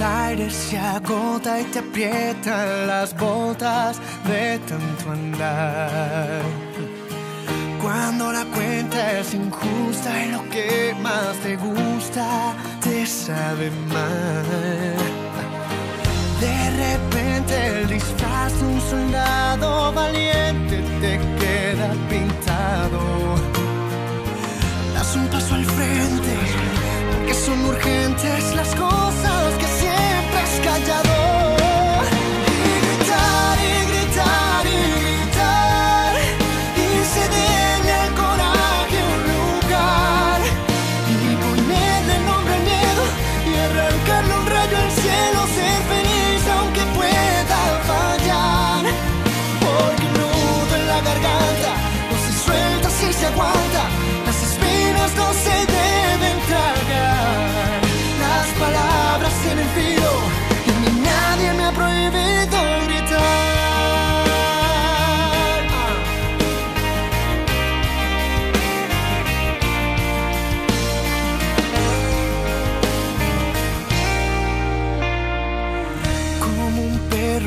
el aire se agota y te aprietan las botas de tanto andar. Cuando la cuenta es injusta y lo que más te gusta te sabe mal. De repente el disfraz de un soldado valiente te queda pintado. Das un paso al frente, porque son urgentes las cosas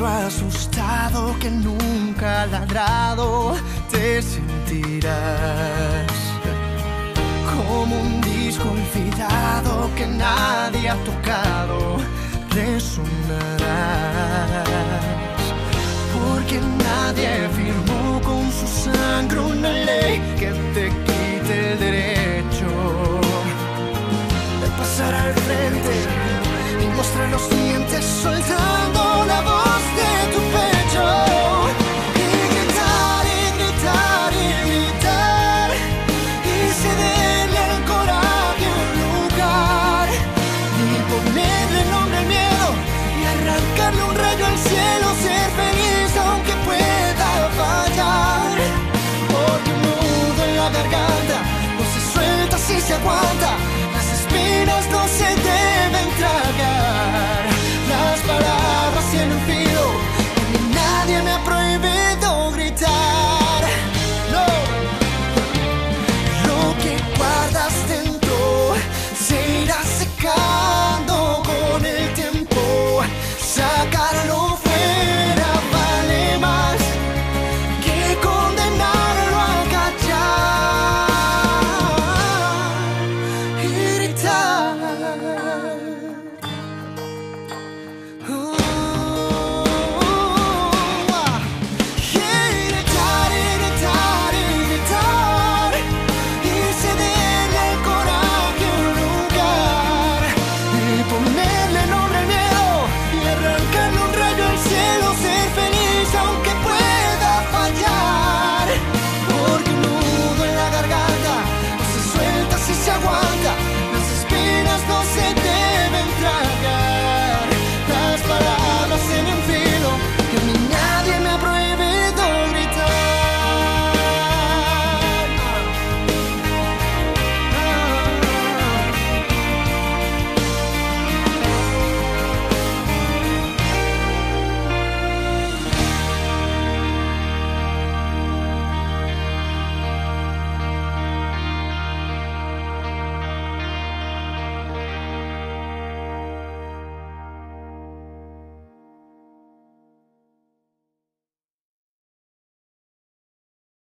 asustado que nunca ha ladrado, te sentirás. Como un disco olvidado que nadie ha tocado, resonarás. Porque nadie firmó con su sangre una ley que te quite el derecho de pasar al frente y mostrar los dientes soltando aguanta, las espinas no se dejan.